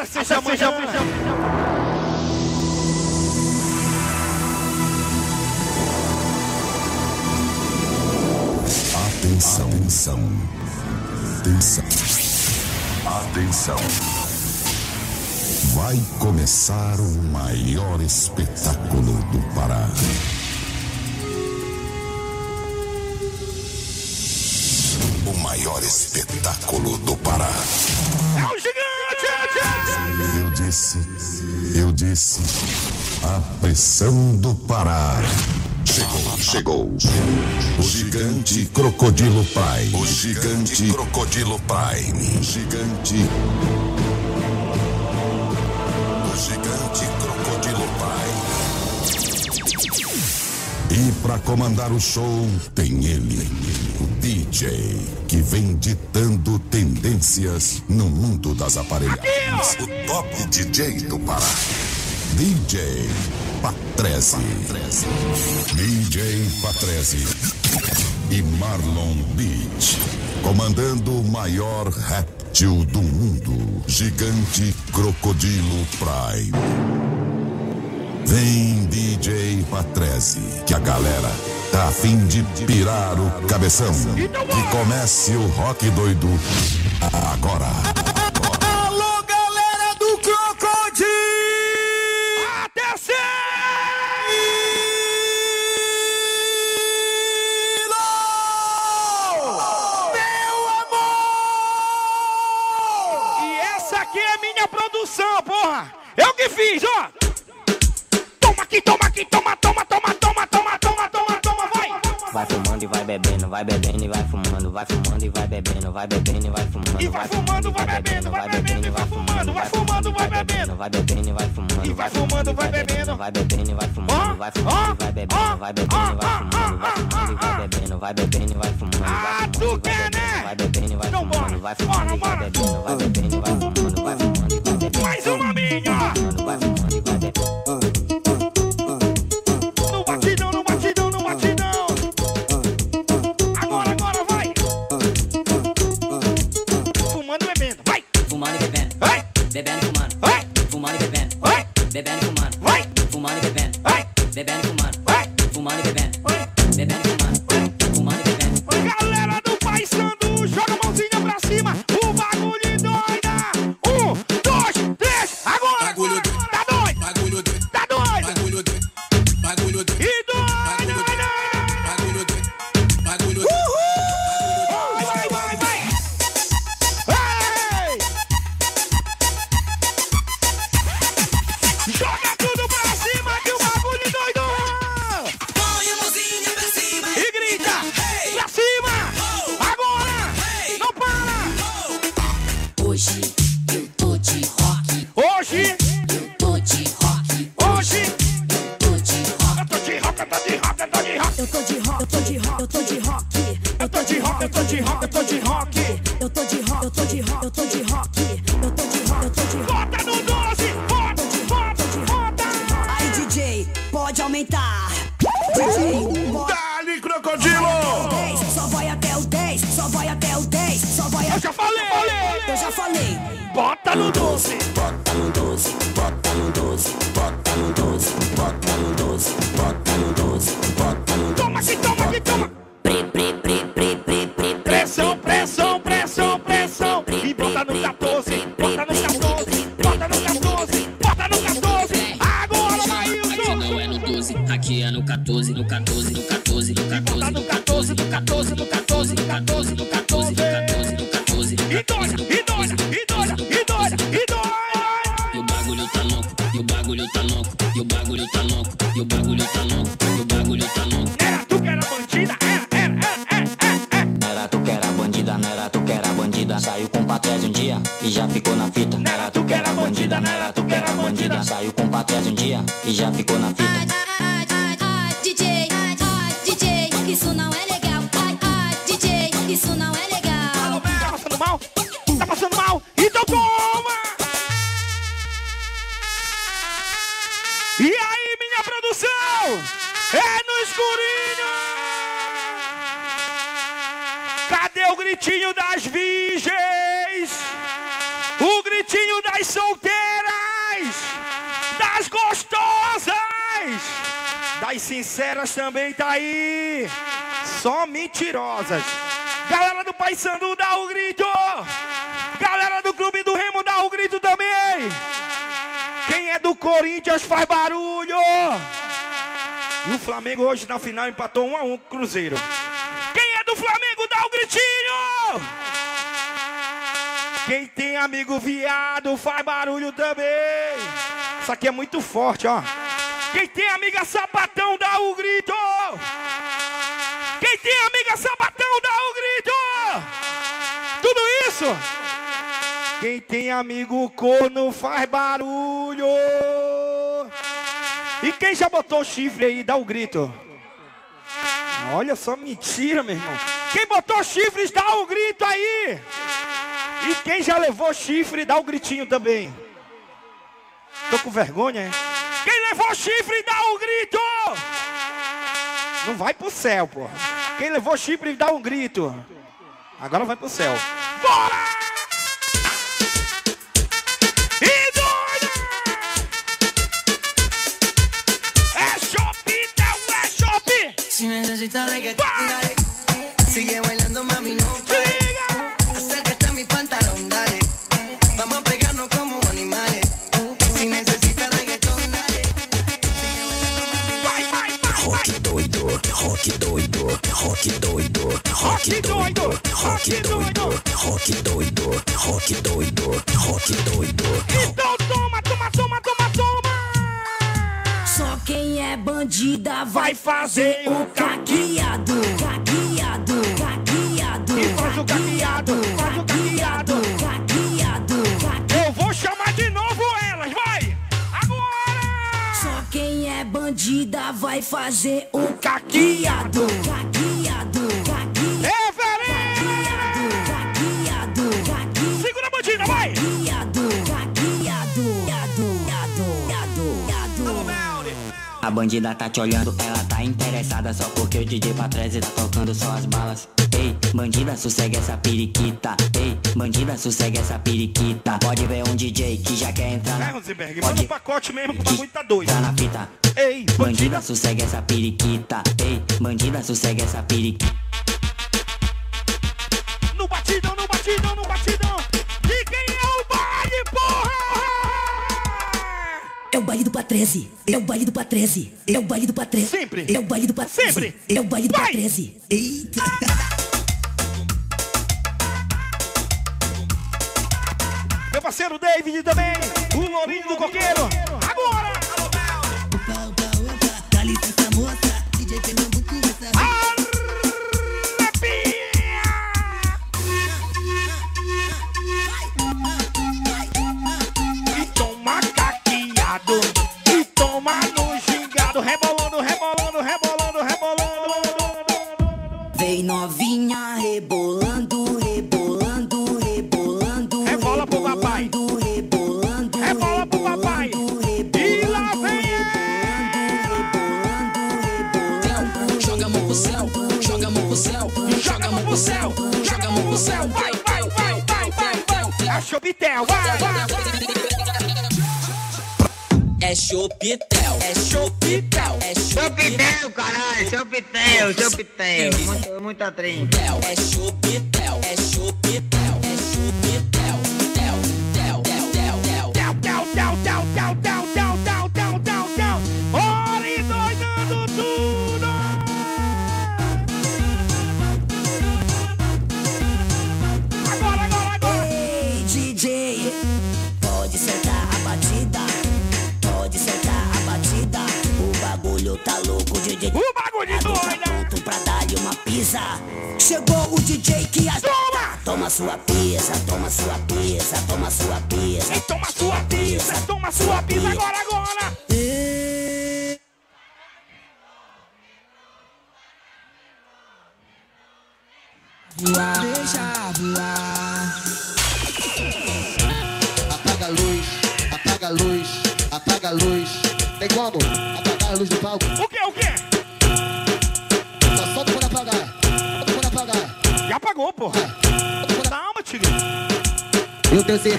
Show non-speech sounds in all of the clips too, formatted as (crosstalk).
Até seja amanhã. Atenção, atenção, atenção, atenção. Vai começar o maior espetáculo do Pará. Maior espetáculo do Pará. É o gigante! Eu disse, eu disse, a pressão do Pará. Chegou, chegou. O gigante Crocodilo Prime. O gigante Crocodilo Prime. Gigante. O gigante Crocodilo Prime. E para comandar o show tem ele, DJ, que vem ditando tendências no mundo das aparelhagens. O top DJ do Pará. DJ Patrese. DJ Patrese e Marlon Beach. Comandando o maior réptil do mundo, Gigante Crocodilo Prime. Vem DJ Patrese, que a galera a fim de pirar o cabeção. Então e comece o rock doido agora. Alô, galera do crocodilo, Atenção! Meu amor! E essa aqui é minha produção, porra! Eu que fiz, ó! Toma aqui, toma aqui, toma, toma, toma! Vai! Fumando e vai bebendo, vai bebendo e vai fumando, vai fumando e vai bebendo, vai bebendo e vai fumando. E vai fumando, vai bebendo, vai bebendo e vai fumando, vai fumando, vai bebendo. Vai bebendo e vai fumando. E vai fumando, vai bebendo. Vai bebendo e vai fumando, vai fumando e vai bebendo, vai bebendo e vai fumando, vai fumando e vai bebendo, vai bebendo e vai fumando, Ah, vai tu e quer, né? vai bebendo e vai Então fumando, vai fumando e vai bebendo, vai bebendo só vai até o 10, só vai Eu até já falei! Eu já falei. Bota no 12! Bota no 12, bota no 12, bota no 12, bota no 12, bota no 12, bota no 12. Toma aqui, toma aqui, toma! Pre, pre, pre, pre, pre, pre, pre. Pressão, pressão, pressão, pressão! E bota no 14, bota no 14, bota no 14, bota no 14! Agora, Aqui Maílson! não é no 12, aqui é no 14, no 14, no 14, no 14, Bota no 14, no 14, no 14, 12 do mentirosas! Galera do Pai Sandu, dá o grito! Galera do Clube do Remo, dá o grito também! Quem é do Corinthians faz barulho! E o Flamengo hoje na final empatou 1 a 1 com o Cruzeiro. Quem é do Flamengo, dá o gritinho! Quem tem amigo viado faz barulho também. Isso aqui é muito forte, ó. Quem tem amiga sapatão dá o grito. Quem amiga sapatão dá o grito. Tudo isso. Quem tem amigo corno faz barulho. E quem já botou chifre aí, dá o grito. Olha só, mentira, meu irmão. Quem botou chifres, dá o grito aí. E quem já levou chifre, dá o gritinho também. Tô com vergonha, hein? Quem levou chifre, dá o grito. Não vai pro céu, porra. Quem levou Chipre, dá um grito. Agora vai pro céu. Bora! É é é Sigue bailando, mami, rock doido, rock doido, rock doido, rock doido, rock doido, rock doido, rock doido. Então toma, toma, toma, toma, toma! Só quem é bandida Vai fazer o caqueado. Caqueado, caqueado. Caqueado. Caqueado, caqueado. Eu vou chamar de novo bandida vai fazer o Caqueado! caqueado. Caqueado, É, Verena! caqueado, caqueado. Segura a bandida, vai! Caqueado. A bandida tá te olhando, ela tá interessada só porque o DJ Patrese tá tocando só as balas. Ei, bandida, sossega essa periquita. Ei, bandida, sossega essa periquita. Pode ver um DJ que já quer entrar É, na... Rosenberg, manda Pode um pacote mesmo que o bagulho tá doido. entrar na fita. Ei, bandida! Bandida, sossega essa periquita. Ei, bandida, sossega essa periquita. É o baile do Patrese, é o baile do Patrese, é o baile do Patrese. Sempre. É o baile do Patrese. Sempre. É o baile do. Patrese. Eita. Meu parceiro David também, o Lourinho do Coqueiro. Gingado, rebolando, rebolando, rebolando, rebolando. Vem novinha rebolando, rebolando, rebolando. Rebola pro papai. Rebolando, rebolando. Rebola pro papai. rebolando, E lá rebolando, vem rebolando, rebolando. Joga a mão pro céu, joga a mão pro céu, Joga a mão pro céu, joga a mão pro céu, vai, vai, vai, vai, vai, vai. A Chopitel, vai, vai. É chopitel, é chopitel, é chopitel, caralho, seu pitel, seu pitel. Muito, muita trem. é chopitel, é chopitel, é chopitel, sua pisa, toma sua pisa,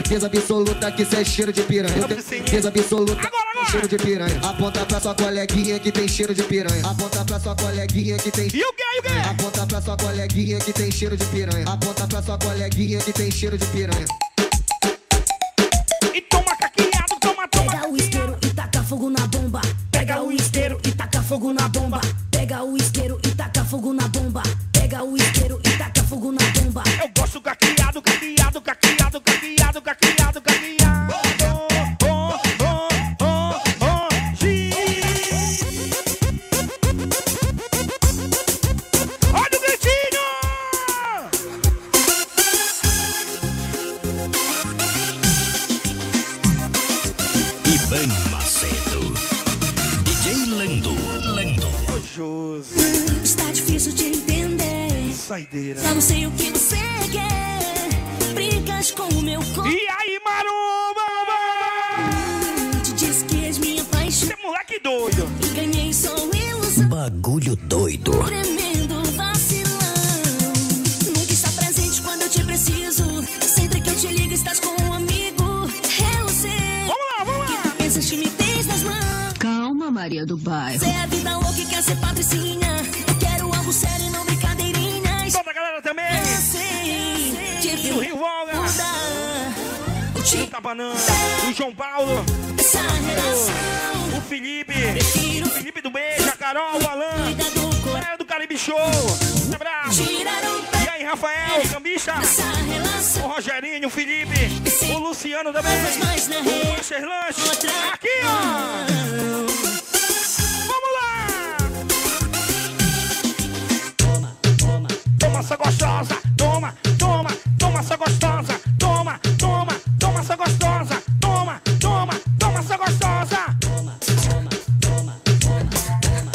certeza absoluta que isso é cheiro de piranha. Eu tenho certeza absoluta que é cheiro de piranha. Aponta pra sua coleguinha que tem cheiro de piranha. Aponta pra sua coleguinha que tem. E o que? E o que? Aponta pra sua coleguinha que tem cheiro de piranha. Aponta pra sua coleguinha que tem cheiro de piranha. E toma caqueado, toma, toma. Pega o isqueiro e taca fogo na bomba. Pega o isqueiro e taca fogo na bomba. Pega o isqueiro e taca fogo na bomba. Pega o isqueiro Saideira. Só não sei o que você quer. Brincas com o meu corpo. E aí, Maromba? Te disse que és minha paixão. Você é moleque doido. E ganhei só ilusão. Bagulho doido. Tremendo vacilão. Nunca está presente quando eu te preciso. Sempre que eu te ligo, estás com um amigo. Eu sei. Vamos lá, vamos lá. Pensas que me tens nas mãos. Calma, Maria do Bairro. Você é a vida louca e quer ser patricinha. Eu quero algo sério também. Sim, e o Rivolga. O Tio O João Paulo. O, o Felipe. O Felipe do Beijo. A Carol, o Alan. O é do Caribe Show. Abraço. E aí, Rafael, o cambista. O Rogerinho, o Felipe. O Luciano também. O Master Lanche. Aqui, ó. Toma, toma, toma essa gostosa, toma, toma, toma essa gostosa, toma, toma, toma essa gostosa. Toma, toma, toma, toma, toma.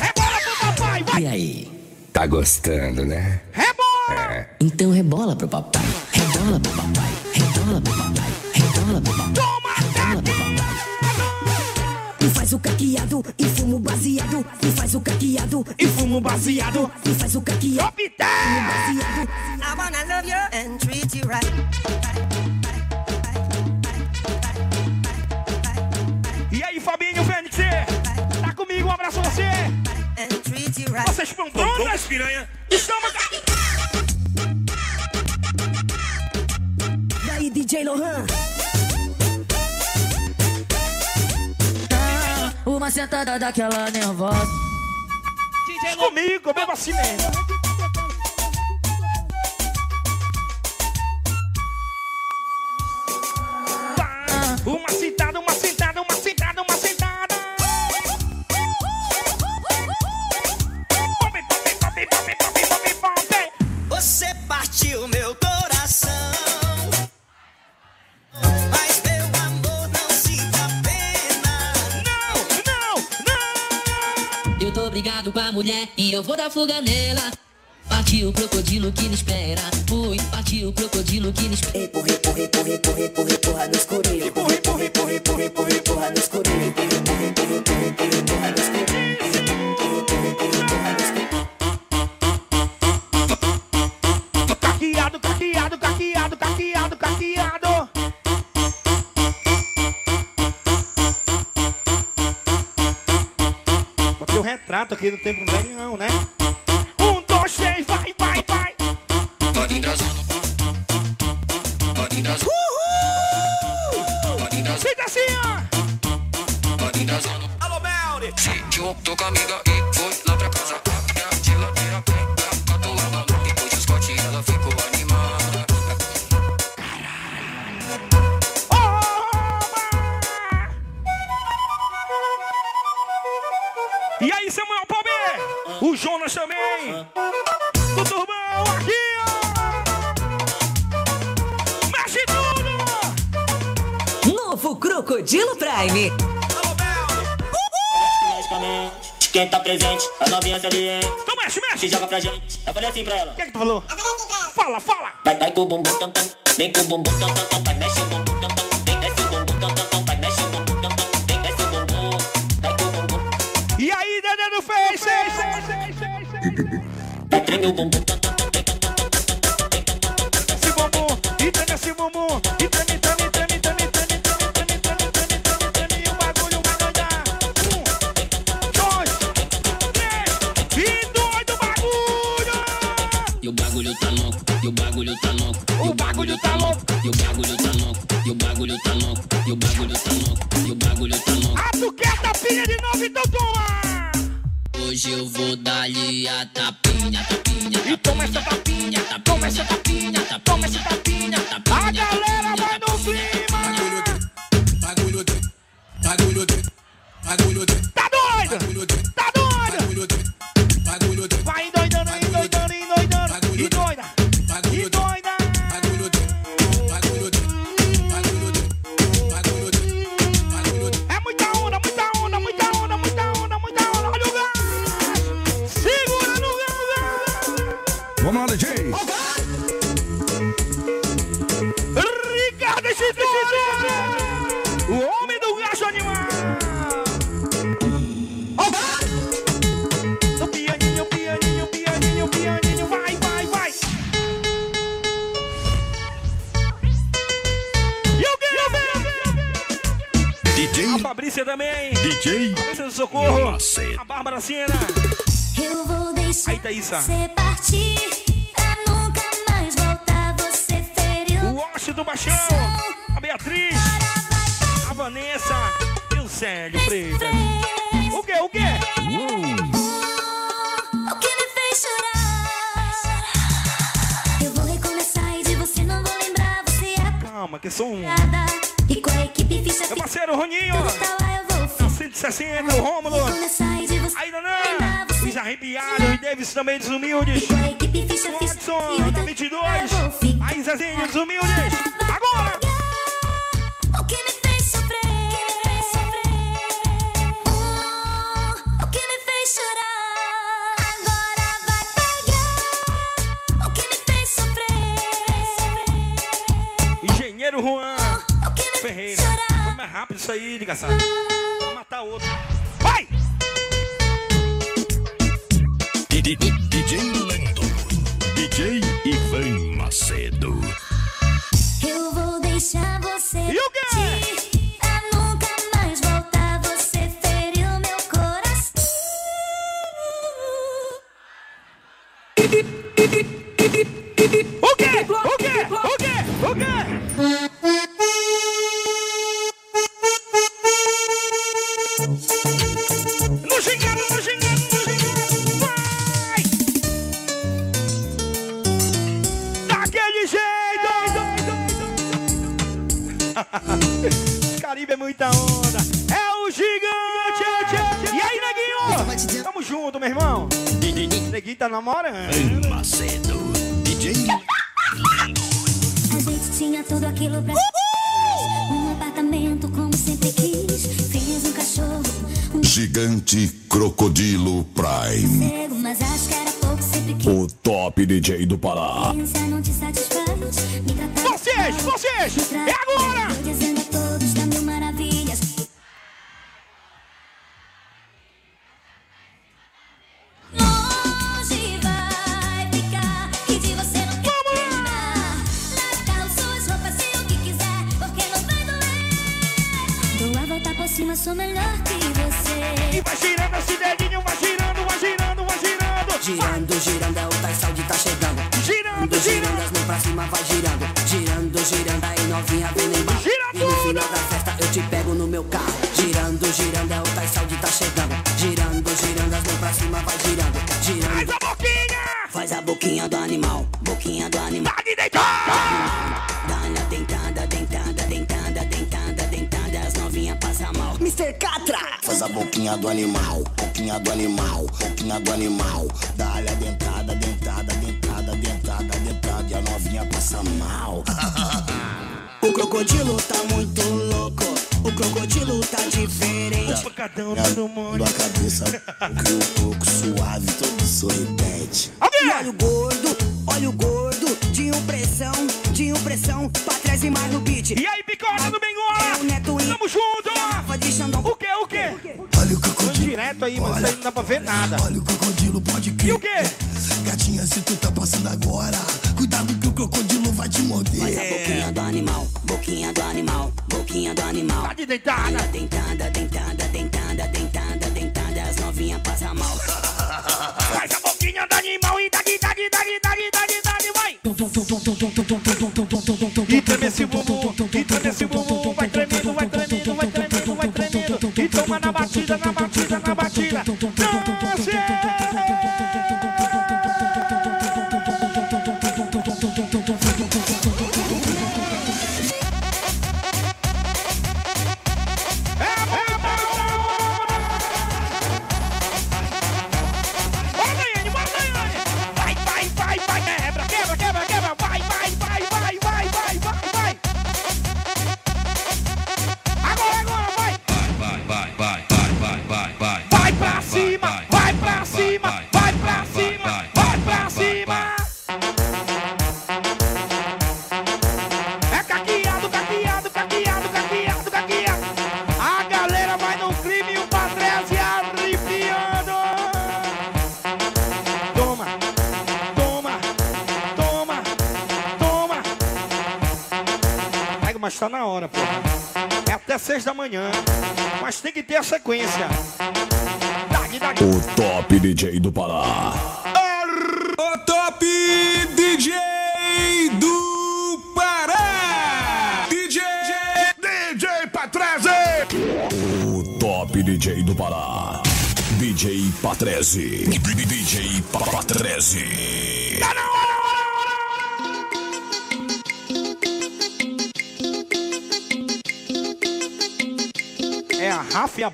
Rebola pro papai, vai, E aí? Tá gostando, né? rebola, Então rebola pro papai. Rebola pro papai. Rebola pro papai. Rebola pro papai. toma, Rebola pro papai. E faz o caqueado e baseado. E faz o caqueado e fumo baseado, e faz o caqueado. top 10. Baseado. I wanna love you and treat you right. E aí, Fabinho Fênix, tá comigo, um abraço a você. Right. Vocês prontas, piranha? Estamos E aí, DJ Lohan? Uma sentada daquela nervosa. comigo, mesmo assim. Mulher e eu vou dar fuga nela. Partiu o crocodilo que me espera. Fui, partiu o crocodilo que me espera. Empurra, empurra, empurra, empurra, empurra, empurra no escurinho. Empurra, empurra, empurra, empurra, empurra, Empurra no escurinho. Empurra, empurra, empurra, empurra, empurra, empurra no escurinho. Aqui do tempo velho, não, né? Crocodilo Prime. Quem tá presente, as novinhas salientes, Então mexe, se mexe. joga pra gente. Eu falei assim pra ela. O que é que tu falou? Fala, fala. Vai, vai com o bumbum tam tam, vem com o bumbum tam tam tam, vai mexe o bumbum tam tam, vem desce o bumbum tam tam tam, vai mexe o bumbum tam tam, vem desce o bumbum, vai com o bumbum, E aí, Dedé do Face? vai treme o bumbum tam eu vou Macedo. A Bárbara Sena. Eu vou deixar Aí, Thaísa. você partir pra nunca mais voltar. Você feriu O Washington Baixão. A Beatriz. A Vanessa. E o Célio Freitas. O quê? O que me fez chorar. Eu vou recomeçar e de você não vou lembrar. Você é Calma, que sou um. E com a equipe ficha Meu parceiro Roninho. tá lá, eu vou ficar. 160, o Rômulo. Arrepiados. E Davis também ficha Watson, e da eu 22. vou ficar. Aí, Zezinho dos humildes. Agora. O que me fez sofrer? O que me fez chorar? Agora vai pegar. O que me fez sofrer? Engenheiro Juan O que me fez Ferreira. chorar? Foi mais rápido isso aí, desgraçado. Vai matar outro. DJ Lando. DJ Caribe é muita onda. É o gigante! E aí, neguinho? Tamo junto, meu irmão. Neguinho tá namorando. Macedo. DJ A gente tinha tudo aquilo pra Um apartamento como sempre quis. Fiz um cachorro, um Gigante Crocodilo Prime. cego, mas acho que era pouco sempre quis. O top DJ do Pará. Ciência não te satisfaz. Me tratar Vocês, vocês! É agora! Vai girando. Girando, girando, aí novinha vem embaixo. Gira E no final da festa eu te pego no meu carro. Girando, girando, é o Tais Saúde tá chegando. Girando, girando, as mãos pra cima, vai girando. Faz Girando. a boquinha! Faz a boquinha do animal, boquinha do animal. Tá de deitar! Dá-lhe a dentada, dentada, dentada, dentada, dentada, as novinhas passam mal. Mr. Catra! Faz a boquinha do animal, boquinha do animal, boquinha do animal. Dá-lhe a dentada, dentada, dentada, passa mal. (laughs) O crocodilo tá muito louco, o crocodilo tá diferente. Pancadão todo mundo. da cabeça, um pouco suave, todo sorridente. E olha o gordo, olha o gordo, de impressão, de impressão, pra trás e mais no beat. E aí, picota do É! Neto e Tamo junto! O que, o que? Olha o Tô crocodilo, direto aí, mas aí não dá pra ver nada. olha o crocodilo, pode E crer. o que? Gatinha, se tu tá passando agora, cuidado que o crocodilo vai te Faz a morder. boquinha do animal, boquinha do animal, boquinha do animal. Tá de deitada! Dentada, dentada, dentada, dentada, dentada, as novinhas passam mal. Faz a boquinha do animal e daqui, daqui, daqui, daqui, daqui, daqui, vai! E treme esse bumbum, e treme esse bumbum, vai tremendo, vai tremendo, vai tremendo, vai tremendo. E toma na batida, na batida, na batida. Bora, a sequência. O top DJ do Pará. O top DJ do Pará. DJ DJ Patrese. O top DJ do Pará. DJ Patrese.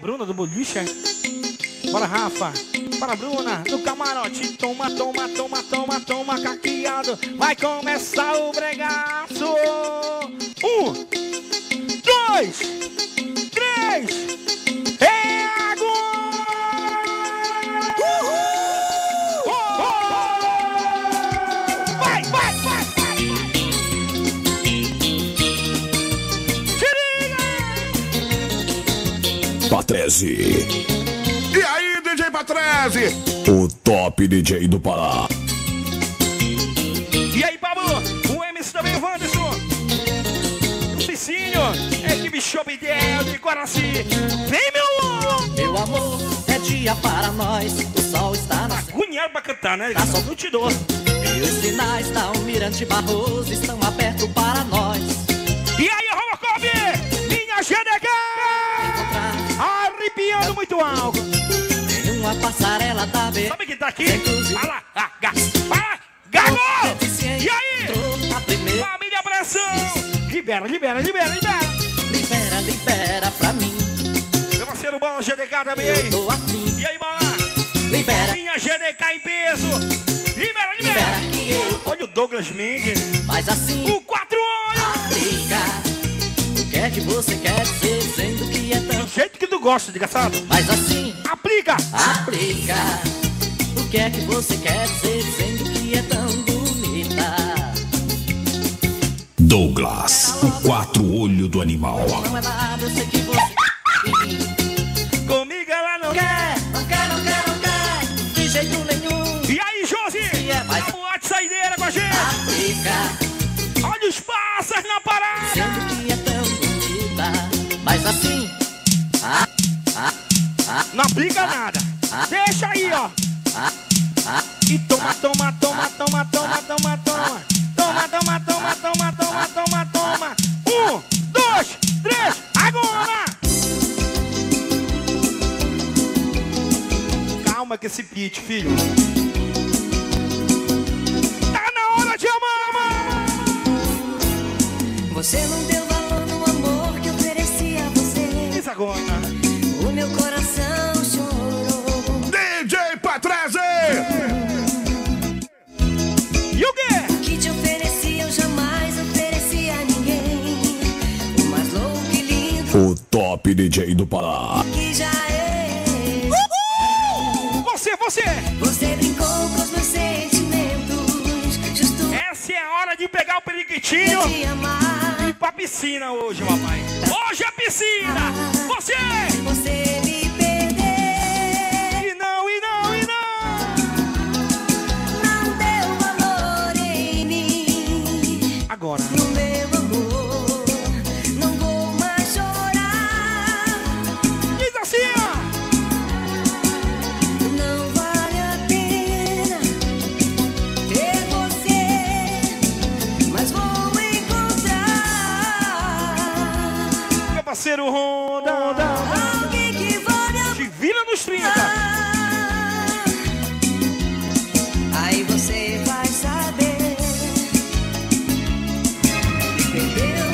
Bruna do boliche? Bora, Rafa. Bora, Bruna. No camarote. Toma, toma, toma, toma, toma, caqueado. Vai começar o bregaço. Um, dois, três. Patrese. E aí, DJ Patrese? O top DJ do Pará. E aí, Pablo? O MC também, o Wanderson. O Cicinho. Equipe Shopidel de Guaraci. Vem, meu amor! Meu amor, é dia para nós. O sol está na Cunhado pra cantar, né? Tá só te dou. E os sinais da Almirante Barroso estão abertos para nós. E aí, Robocop? Minha GDK! Arrepiando muito alto. Em uma passarela da B. Sabe quem tá aqui? Fala, ga, fala, Gago! E aí? Família Pressão! Libera, libera, libera, libera! Libera, libera pra mim. Meu parceiro Bola GDK também, hein? Tô afim. E aí, Bola? Libera. Minha GDK em peso! Libera, libera! que eu- Olha o Douglas Ming. Mas assim. O quatro olhos! Aplica. O que é que você quer dizer dizendo que é tão. Do jeito que tu gosta, desgraçado. Mas assim. Aplica! Aplica. O que é que você quer dizer dizendo que é tão bonita? Douglas, o quatro olho do animal. Não é nada, eu sei que você. Comigo ela não quer. Não quer, não quer, não quer. De jeito nenhum. E aí, Josi? é mais- saideira com a gente! Aplica. Olha os pássaros na Não aplica nada! Deixa aí, ó! E toma, toma, toma, toma, toma, toma, toma! Toma, toma, toma, toma, toma, toma, toma! Um, dois, três, agora! Calma que esse pitch, filho. Tá na hora de amar, amar! Você não deu top DJ do Pará. que já é. Você, você! Você brincou com os meus sentimentos. Justo Essa é a hora de pegar o periquitinho te amar. e ir pra piscina hoje, papai. Hoje é piscina! Você! Você parceiro Honda. Alguém que vale Te vira nos 30. Aí você vai saber. Perdeu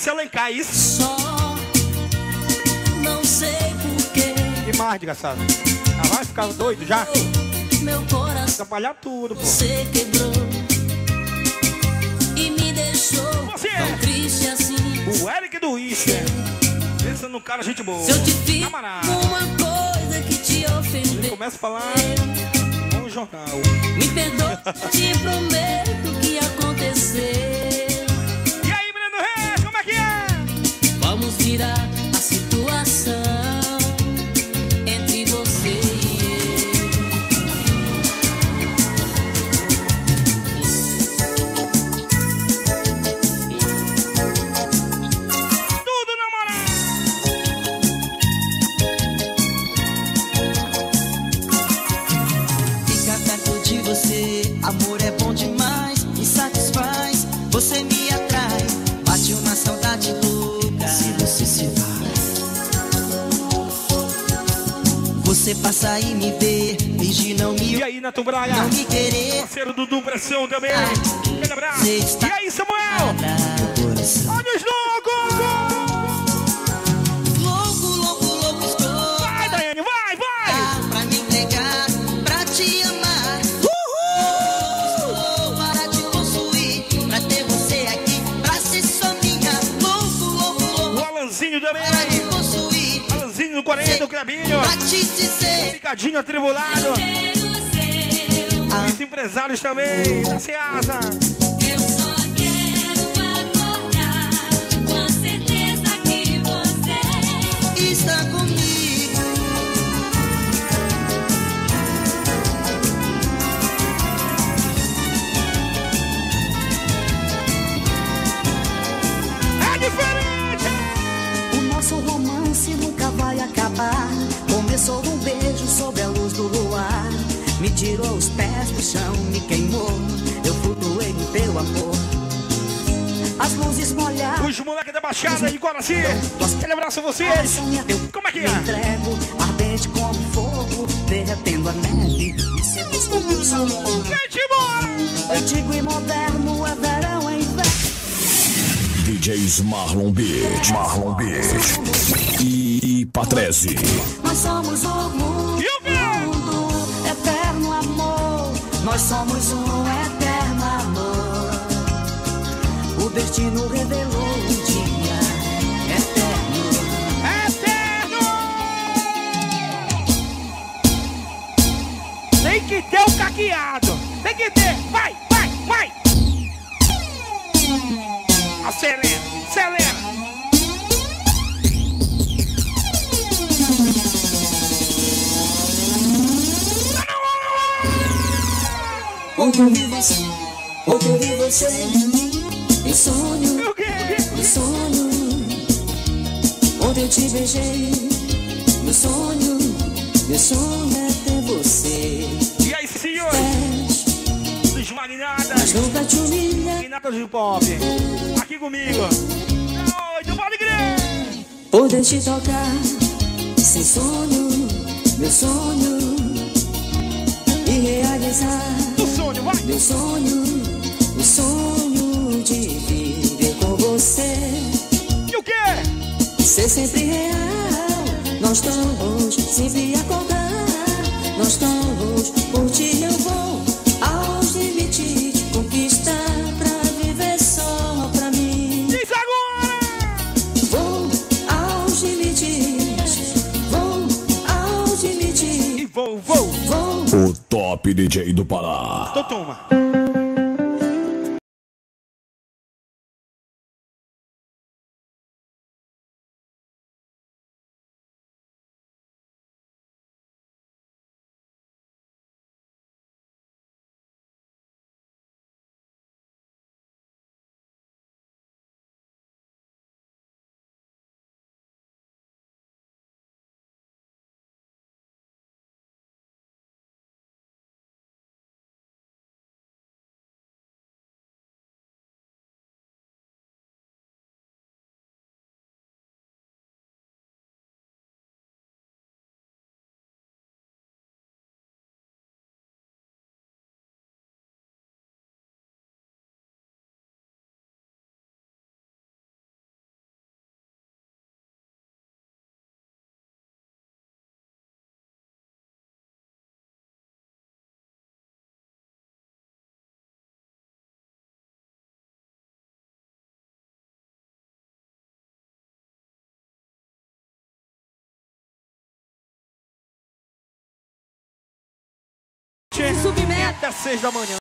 Thaís Alencar, isso. só não sei porquê. Que mais, desgraçado? Ah, vai ficar doido já? Meu coração Atrapalhar tudo, pô. você quebrou e me deixou Você. tão triste assim. O Eric do Ischer. Pensa num cara, gente boa. Se eu te fiz Camarada. uma coisa que te Ele ofendeu, começa a falar no jornal. me perdoa, te prometo que aconteceu. Virar a situação você passa e me vê, finge não me E aí, Nato Braga? não me querer. Parceiro Dudu Pressão também. Abraço. E aí, Samuel? 140 do Clebinho. Picadinho atribulado. Os empresários também, tá da Ceasa. Começou um beijo sob a luz do luar. Me tirou os pés do chão, me queimou. Eu flutuei no teu amor. As luzes molharam. Os moleques da Baixada de Guaraci. Aquele abraço a vocês. Como é que Me é? entrego, ardente como fogo, derretendo a neve. Me seduz com o sol. Gente, bora! Antigo e moderno, é verão, é inverno. DJs Marlon Beat, Marlon Beat e, e Patrese. Nós somos o mundo, E o quê? mundo, eterno amor. Nós somos um eterno amor. O destino revelou um dia eterno. Eterno! Tem que ter o caqueado. Tem que ter. Vai, vai, vai. Acelera. Onde eu vi você, onde eu vi você, em sonho? O quê? em sonho. Onde eu te beijei, meu sonho, meu sonho é ter você. E aí, senhores? Dos Magnadas. Mas nunca te humilha, Magnadas do Pop. Aqui comigo. É Doido, pode crer. poder te tocar, sem sonho, meu sonho. E realizar O sonho, vai. meu sonho, o sonho de viver com você. E o quê? Ser sempre real, nós estamos sempre acordar. Nós estamos por ti eu DJ do Pará. Então toma. E até seis da manhã.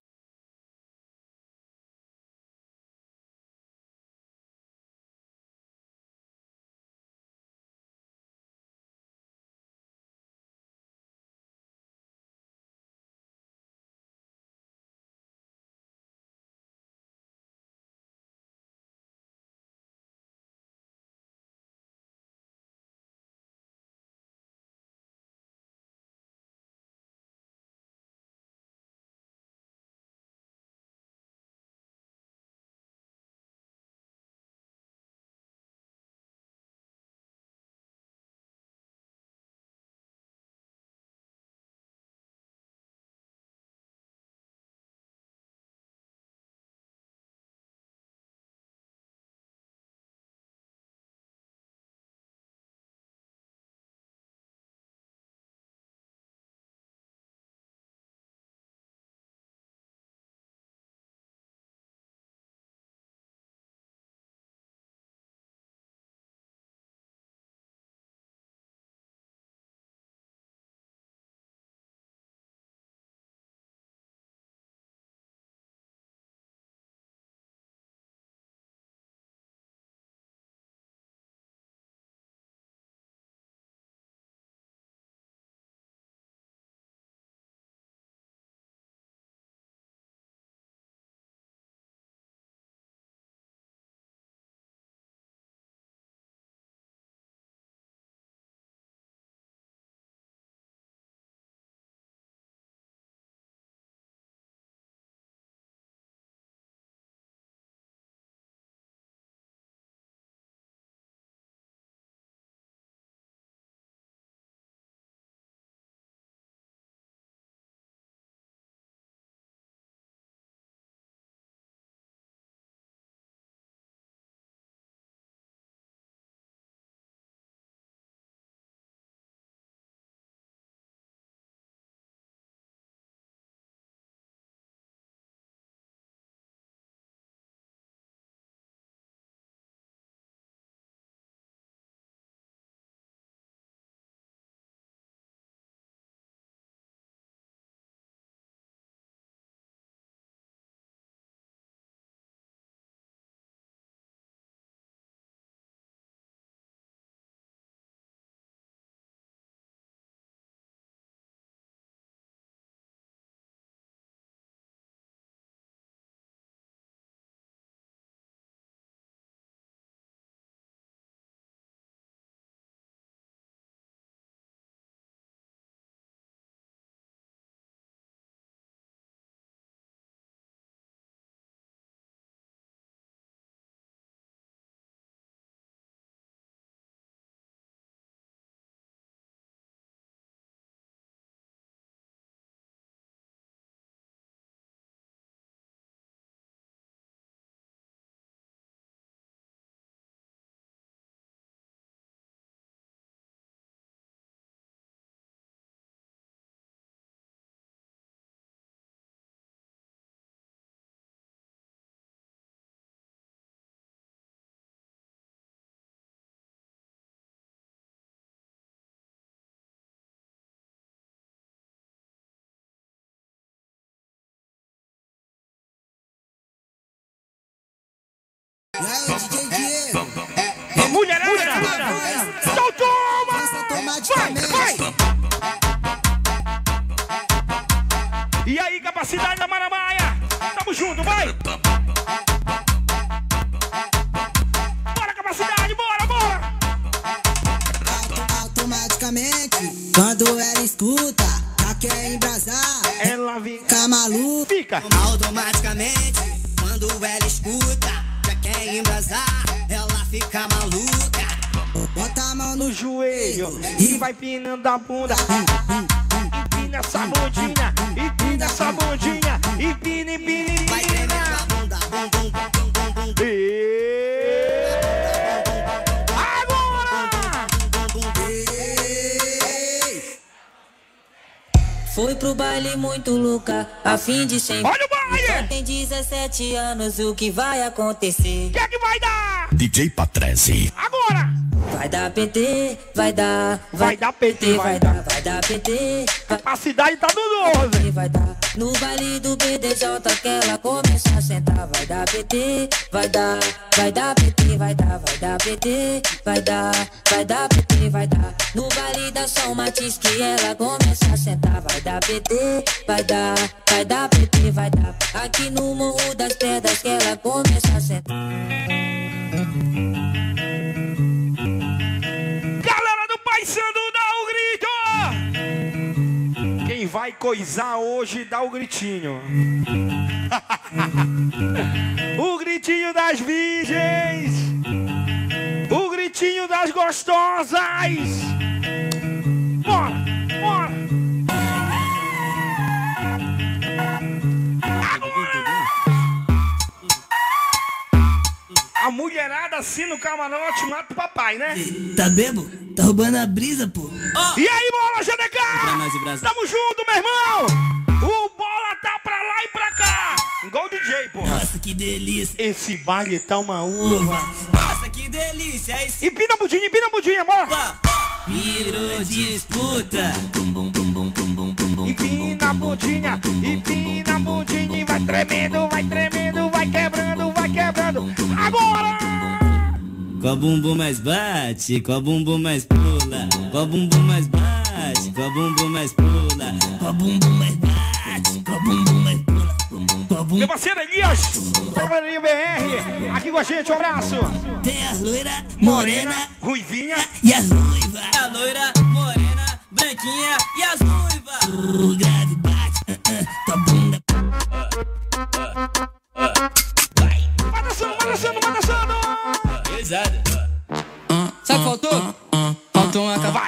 Mulherada! Então toma! Vai, vai! E aí, capacidade da Maramaia! Tamo junto, vai! Bora, capacidade, bora, bora! Automaticamente, quando ela escuta, já quer embrasar. Ela fica maluca. Fica. Automaticamente, quando ela escuta, embrasar. Ela fica maluca. Bota a mão no joelho e vai pinando a bunda. Empina essa bundinha, empina essa bundinha, empina, empina, empina. Vai tremer a bunda, bum, bum, bum, bum, bum, bum. Foi pro baile muito louca, a fim de sempre. Olha o baile! Tem 17 anos, o que vai acontecer? O que é que vai dar? DJ Patrese. Agora! Vai dar PT, vai dar, Vai dar PT, vai dar, vai dar PT. A cidade tá do 12. Vai dar, No baile do BDJ que ela começa a sentar, vai dar PT, vai dar, vai dar PT, vai dar, vai dar PT, vai dar, vai dar PT, vai dar. No baile da São Matiz que ela começa a sentar, vai dar PT, vai dar, vai dar PT, vai dar. Aqui no Morro das Pedras que ela começa a sentar. Galera do Pai Sandu, dá o grito! Quem vai coisar hoje, dá o gritinho. (laughs) o gritinho das virgens! O gritinho das gostosas! A mulherada assim no camarote mata o papai, né? Tá bebo? Tá roubando a brisa, pô. E aí, bola, GDK? Tamo junto, meu irmão! O bola tá pra lá e pra cá! Igual o DJ, pô. Nossa, que delícia. Esse baile tá uma uva. Nossa, que delícia. É isso. Empina a budinha, empina a budinha, bora! Virou disputa. Empina a budinha, empina a budinha vai tremendo, vai tremendo, vai quebrando, vai Agora! Qual bumbum mais bate, qual bumbum mais pula, qual bumbum mais bate, qual bumbum mais pula, qual bumbum mais bate, qual bumbum mais pula, Meu parceiro Elias, Cavalaria BR, aqui com a gente, um abraço. Tem a loira, morena, Ruivinha e as ruivas. A loira, morena, branquinha e as ruivas. O grave bate, uh, uh, tua bunda. Vai dançando, vai dançando, vai dançando. Sabe o que faltou? Faltou uma cava...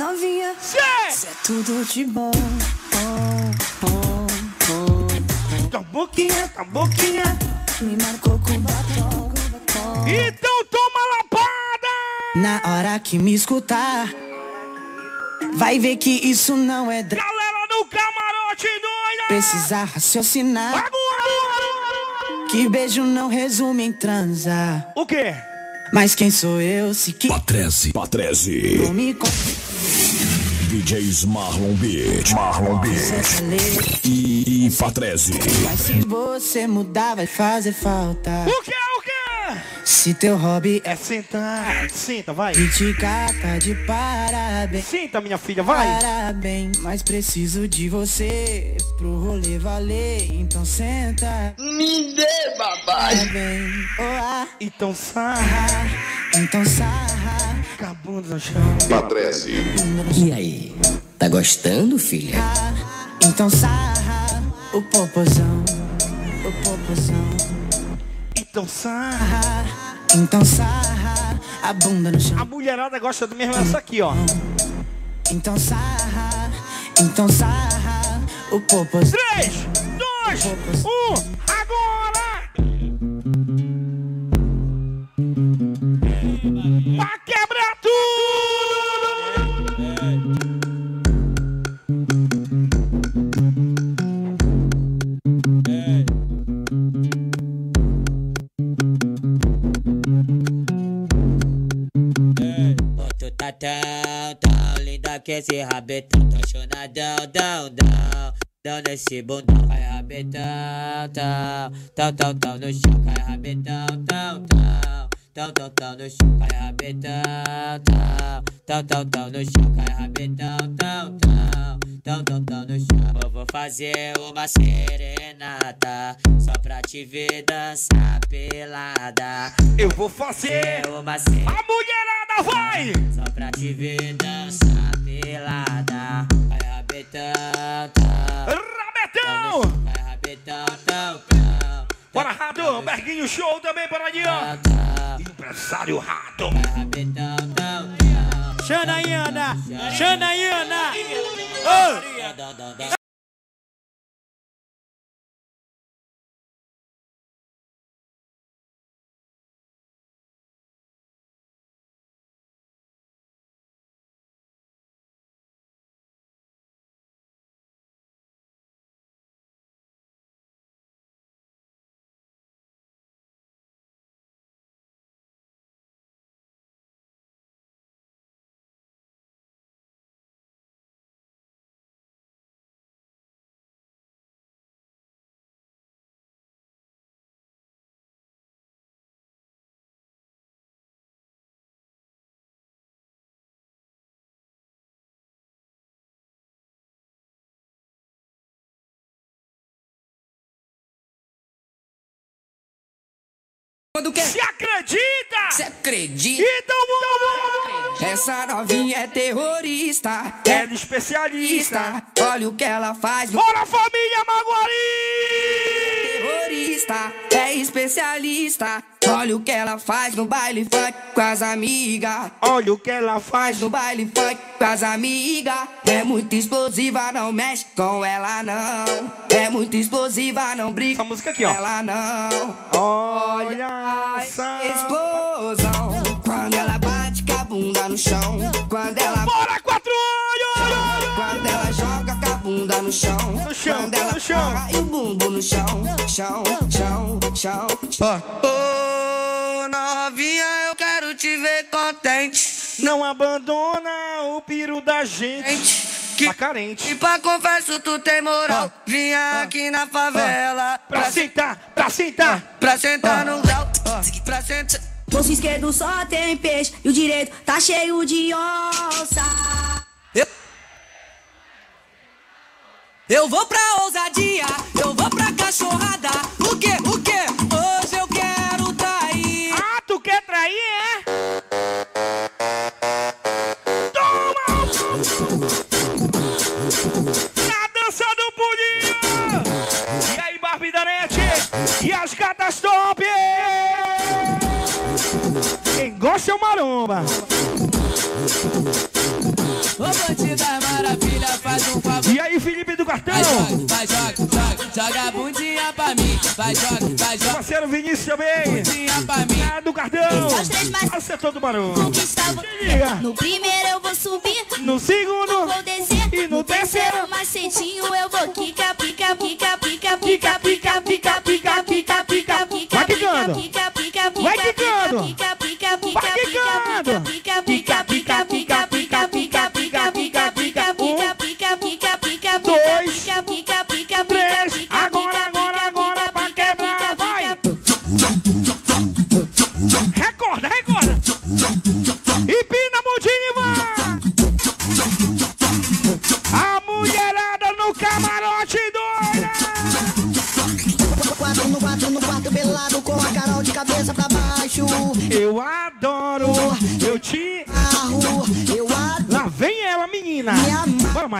Novinha, Cê! é tudo de bom. bom, bom, bom. Tua boquinha, tua boquinha. Me marcou com batom, com batom. Então toma lapada! Na hora que me escutar, vai ver que isso não é drama. Galera do camarote doida! Precisa raciocinar. Que beijo não resume em transar. O quê? Mas quem sou eu se que Patrese, Patrese. não me DJs Marlon Beat, Marlon Beat e, e Patrese. Mas se você mudar vai fazer falta. O quê? O quê? Se teu hobby é É sentar. Senta, vai. criticar, tá de parabéns. Senta, minha filha, vai. Parabéns, mas preciso de você pro rolê valer. Então senta. Me dê, babai. Parabéns. Oh, ah, Então sarra. então sarra. Com a bunda no chão. Patrese. E aí? Tá gostando, filha? Então sarra. O popozão. O popozão. Então sarra. então sarra a bunda no A chão. mulherada gosta do mesmo essa aqui, ó. Então sarra, então sarra o popozão. 3, 2, 1, que esse rabetão Tô chonadão, dão, dão Dão nesse bundão Cai rabetão, tão Tão, tão, tão no chão Cai rabetão, tão, tão Tão, tão, tão no chão Cai rabetão, tão Tão, tão, tão no chão Cai rabetão, tão, tão Tão, tão, tão no chão Eu vou fazer uma serenata só pra te ver dançar pelada. Eu vou fazer uma serenata. A mulherada vai! Só pra te ver dançar pelada. Vai rabetão, tão. Rabetão! Vai rabetão, tão, tão. Bora, Rato. Berguinho Show também, paradinha. Empresário Rato. Xanaiana. Xanaiana. Oh. Quando quer? Se acredita! Se acredita? Então vamos! Essa novinha é terrorista. Ela é especialista. Olha o que ela faz. Bora, família Maguari! É especialista. Olha o que ela faz no baile funk com as amigas. Olha o que ela faz no baile funk com as amigas. É muito explosiva, não mexe com ela não. É muito explosiva, não brinca Essa música aqui, ó. com ela não. Olha essa explosão. Quando ela bate com a bunda no chão. Quando ela. Bora, no chão. No chão, ela no chão. e o bumbum no chão. Chão, chão, chão. Ô novinha, eu quero te ver contente. Não abandona o piro da gente. Tá carente. E pra confesso, tu tem moral. Vinha aqui na favela. Pra sentar, pra sentar. Pra sentar no grau. Pra sentar. Bolso esquerdo só tem peixe e o direito tá cheio de onça. Eu vou pra ousadia, eu vou pra cachorrada. O quê? Cartão? Vai, joga, joga, joga a bundinha pra mim. Vai, joga, vai, joga. Parceiro Vinícius também. Bundinha pra mim. Ah, do Cartão. Os três mais Acertou do maromba. conquistavam. liga. No primeiro eu vou subir, No segundo. vou descer. E no terceiro. macetinho eu vou quica, pica, pica, pica, pica, pica, pica, pica, pica, pica, pica, Vai quicando. pica, pica, pica, Vai quicando. pica, pica, pica, Vai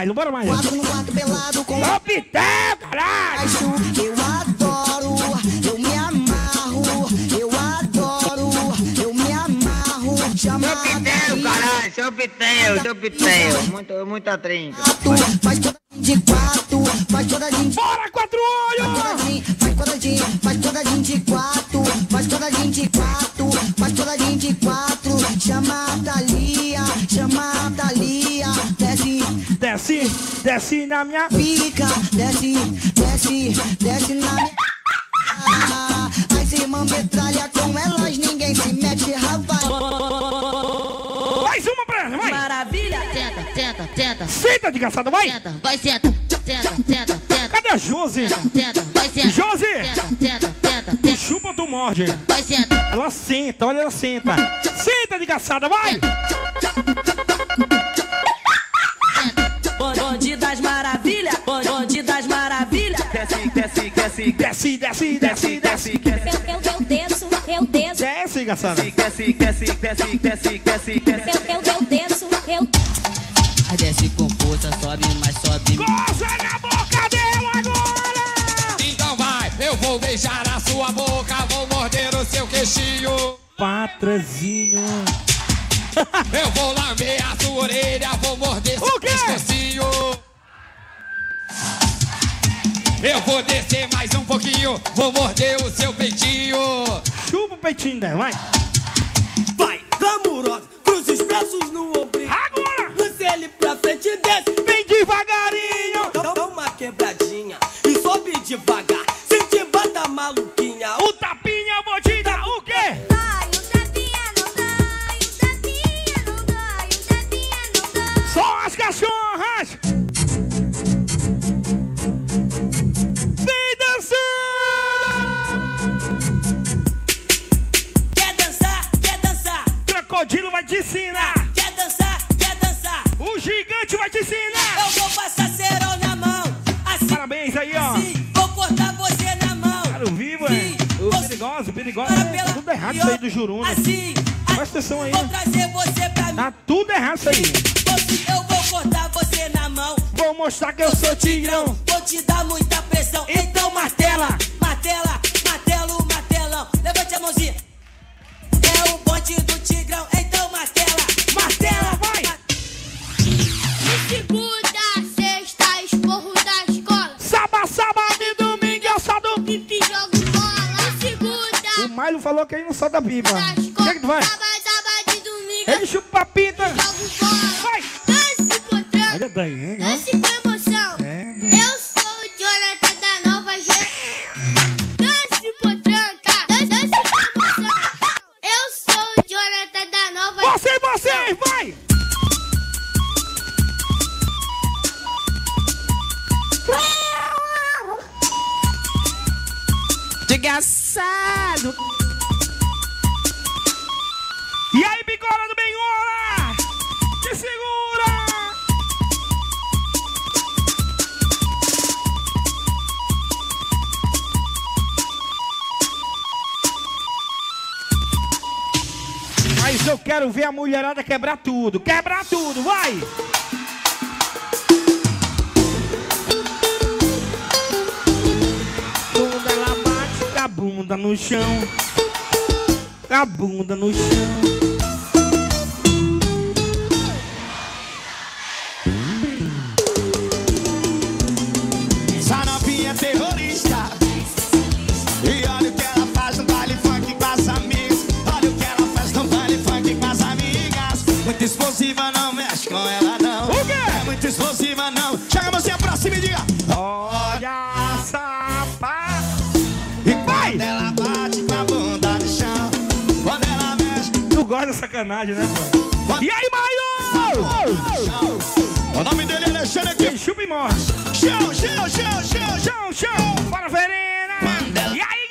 mais, não bora mais. Quatro no quarto belado com Ô, Pitel, caralho. Eu adoro, eu me amarro. Eu adoro, eu me amarro. Chamada Pitel, caralho, seu Pitel, seu Pitel. Muito, muita trinca. Faz de quatro, faz quadradinho de Bora, quatro olhos. faz quadradinho, faz quadradinho de quatro, faz quadradinho de quatro, Desce, desce na minha. pica, desce, desce, desce na minha. Ah, (laughs) As irmãs metralha com elas, ninguém se mete, rapaz. Mais uma pra ela, vai. Maravilha! Tenta, tenta, tenta, Senta, desgraçada, vai. tenta, vai, senta, tenta, tenta, tenta, Cadê a Josi? tenta, vai, senta, Josi, tenta, tenta, tenta, tu tenta, chupa, tu morde. vai, senta. Ela senta, olha, ela senta. Senta, desgraçada, vai. Bonde das maravilhas, bonde das Desce, desce, desce, desce. Eu, eu, eu desço, eu desço. Desce, Gassana. Desce, desce, desce, desce, desce, desce. Eu, eu, eu desço, eu Aí desce com força, sobe, mas sobe. Goza na boca dela agora! Então vai, eu vou beijar a sua boca, vou morder o seu queixinho. Patrezinho. Eu vou lamber a sua orelha, vou morder seu pescocinho. Eu vou descer mais um pouquinho, vou morder o seu peitinho. Chupa o peitinho dela, vai. Vai, glamurosa, cruza os braços no ombro. Agora! Lance ele pra frente e desce. Vem devagarinho. Dá, dá uma quebradinha e sobe devagar. Quer dançar, quer dançar. Crocodilo vai te ensinar. Quer dançar, quer dançar. O gigante vai te ensinar. Eu vou passar cerol na mão. Assim, Parabéns aí, ó. assim, vou cortar você na mão. Cara, o vivo é. O perigoso, perigoso. Para É pela- tudo errado isso aí do Juruna. Assim, Presta atenção aí. vou trazer você pra mim. Tá tudo errado isso aí. Eu vou cortar você na mão. Vou mostrar que eu sou tigrão. Vou te dar muita pressão. Então martela, martela, martelo, martelão. Levante a mãozinha. É o bonde do tigrão. Então martela, martela, vai. Segunda, sexta, esporro da escola. Sábado, sábado e domingo eu só do. Pipi, jogo bola. Segunda, O Milo falou que aí não solta pipa. da O que, escola. que tu vai? Sábado, sábado e domingo. Ele chupa a pita. Jogo bola. Vai. Dance. Olha daí, hein? Dance Você, você, vai! Desgraçado. E aí, bigola Eu quero ver a mulherada quebrar tudo. Quebrar tudo, vai! Quando ela bate com a bunda no chão. Com a bunda no chão. Explosiva, não. Chega a mãozinha pra cima e diga. Olha, sapa! E vai! Quando ela bate com a bunda no chão. Quando ela mexe. Tu gosta da sacanagem, né, pô? E aí, Maio? O nome dele é Alexandre aqui. chupa e morre. Chão, chão, chão, chão, chão. Chão! Para, Verena! E aí.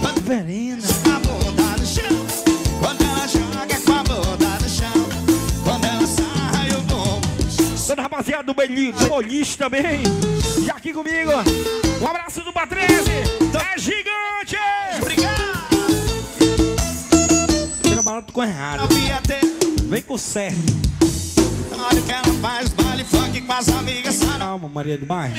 Quando Verena! Rapaziada do Boliche também. E aqui comigo, um abraço do Patrese. É gigante! Obrigado. Tira com errado. Vem com certo. Olha o que ela faz, baile funk com as amigas. Calma, Maria do Bairro.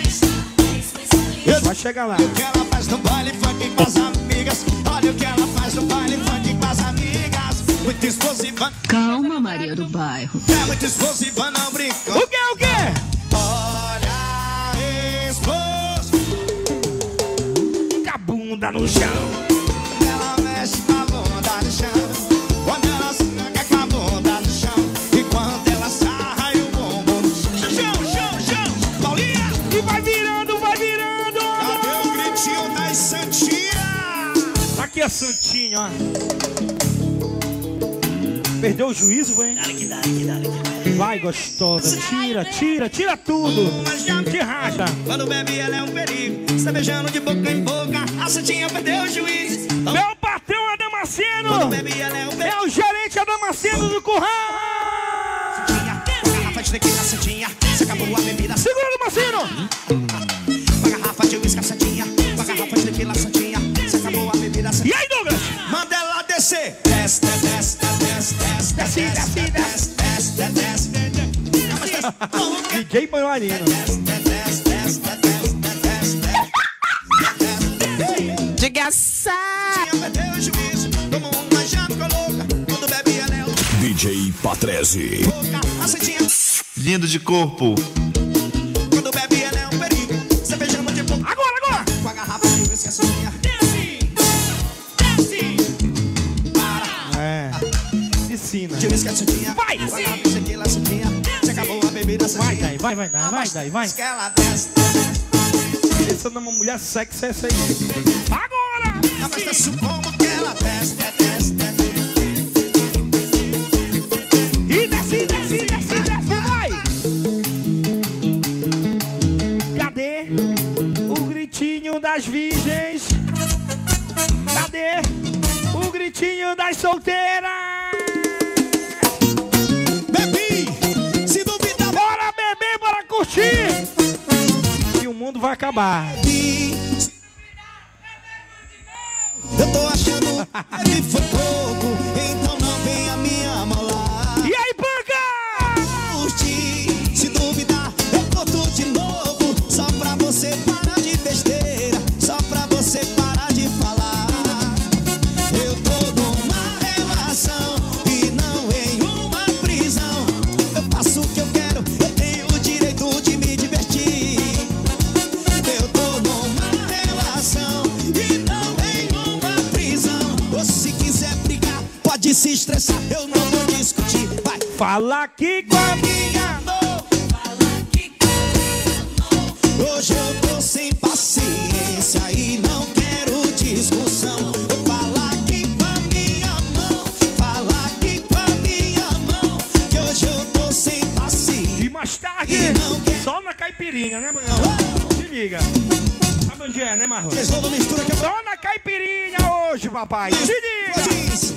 Vai chegar lá. o que ela faz no baile funk com as amigas. Olha o que ela faz no baile funk com as amigas. Calma, Maria do Bairro. é. O que, o que? Olha a explosiva. Com a bunda no chão. Ela mexe com a bunda no chão. Quando ela saca com a bunda no chão. E quando ela sai o bumbum no chão. Chão, chão, chão. Paulinha. E vai virando, vai virando. Cadê o gritinho das Santinhas? Aqui é Santinho, ó. Perdeu o juízo, vem? Vai, gostosa. Tira, tira, tira tudo. Te racha. Quando bebe, ela é um perigo. Está beijando de boca em boca. A Santinha perdeu o juiz. Meu patrão Adamasceno. Quando bebe, é um. É o gerente Adamasceno do Curral. Garrafa de tequila, Santinha. Se acabou a bebida. Segura, Adamasceno. Quando bebe anel, DJ Patrese. Lindo de corpo. Vai vai, vai, vai, vai daí, vai. Que ela desce. Pensando numa mulher sexy, é essa aí. Agora! Como que ela desce, desce, desce. E desce, desce, desce, desce, vai! Cadê o gritinho das virgens? Cadê o gritinho das solteiras? O Fala aqui com a minha. amor. Hoje eu tô sem paciência e não quero discussão. Fala aqui com a minha mão, fala aqui com a minha mão. Que hoje eu tô sem paciência. E mais tarde, só na caipirinha, né, mano? Se liga. Sabe onde é, né, eu Só na caipirinha hoje, papai. Se liga.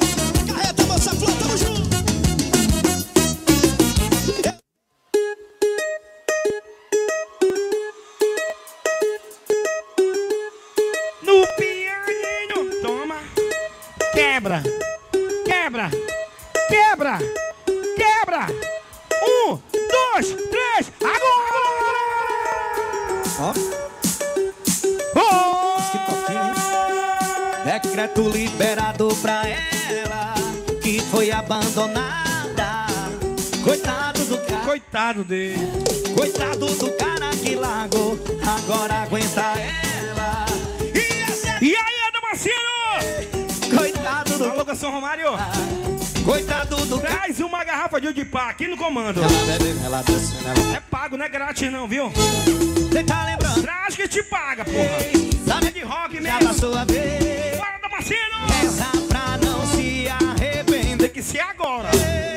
Coitado dele. coitado do cara que largou. Agora aguenta ela. E essa E aí, Adamasceno? coitado do Alô, São Romário. coitado do. Traz uma garrafa de Udipá aqui no comando. É pago, não é grátis não, viu? Cê tá lembrando? Traz que te paga, porra. Sabe É de rock Já mesmo. passou a vez. Bora, Damasceno! Essa pra não se arrepender. Tem que ser agora. O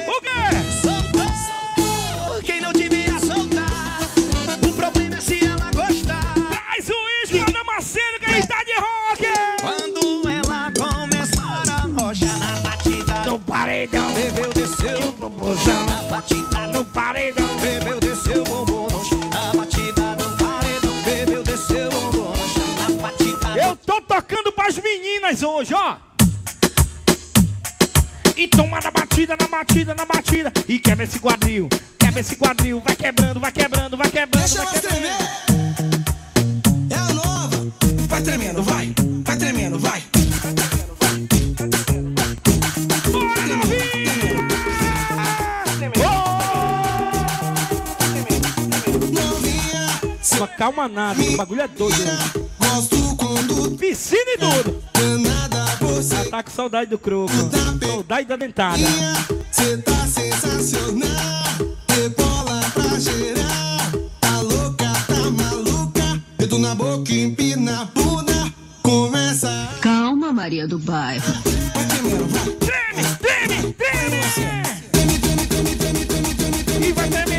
batida. No paredão. Bebeu, desceu, bombom no chão. Na batida do paredão. Bebeu, desceu, bombom no chão. Na batida Eu tô tocando pras meninas hoje, ó. E toma na batida, na batida, na batida. E quebra esse quadril. Quebra esse quadril. Vai quebrando, vai quebrando, vai quebrando. Deixa vai quebrando. tremer. É a nova. Vai tremendo. Vai Só calma nada, o bagulho é doido. gosto quando Piscina e duro. danada você. Tá com saudade do croco. Saudade da dentada. Cê tá sensacional. Rebola pra gerar. Tá louca, tá maluca. Dedo na boca, empina a bunda. Começa. Calma, Maria do Bairro. Vai. Treme, treme, treme. Treme, treme, treme, treme, treme. E vai tremendo,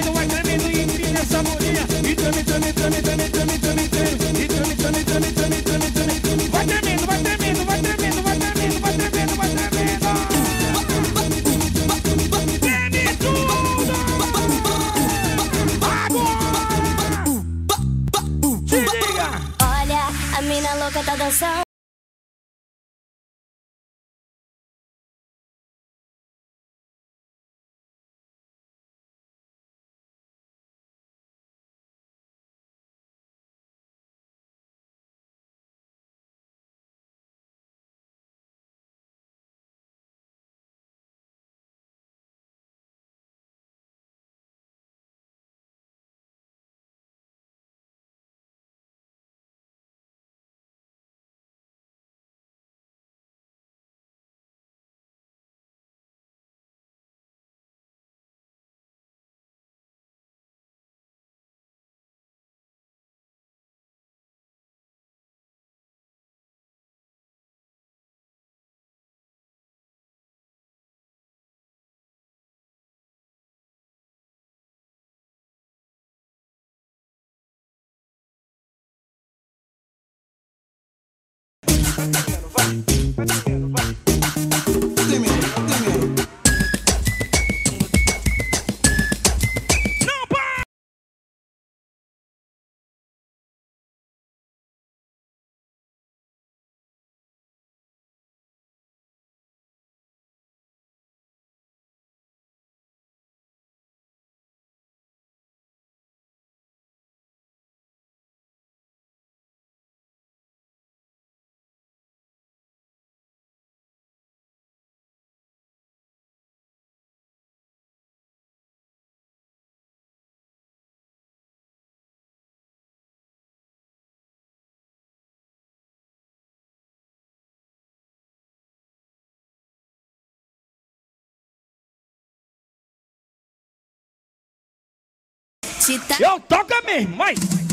さ ta, ta. Louca tá. Eu toco mesmo, mas.